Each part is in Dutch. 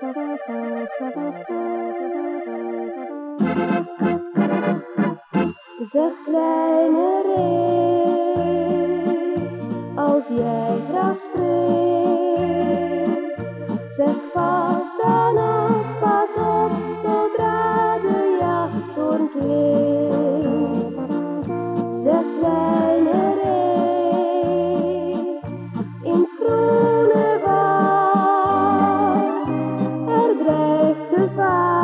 Zeg kleine ree, als jij gras goodbye.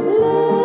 love.